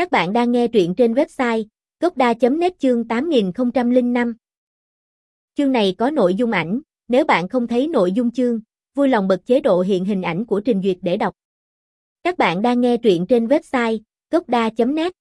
Các bạn đang nghe truyện trên website gocda.net chương 8005. Chương này có nội dung ảnh, nếu bạn không thấy nội dung chương, vui lòng bật chế độ hiện hình ảnh của trình duyệt để đọc. Các bạn đang nghe truyện trên website gocda.net.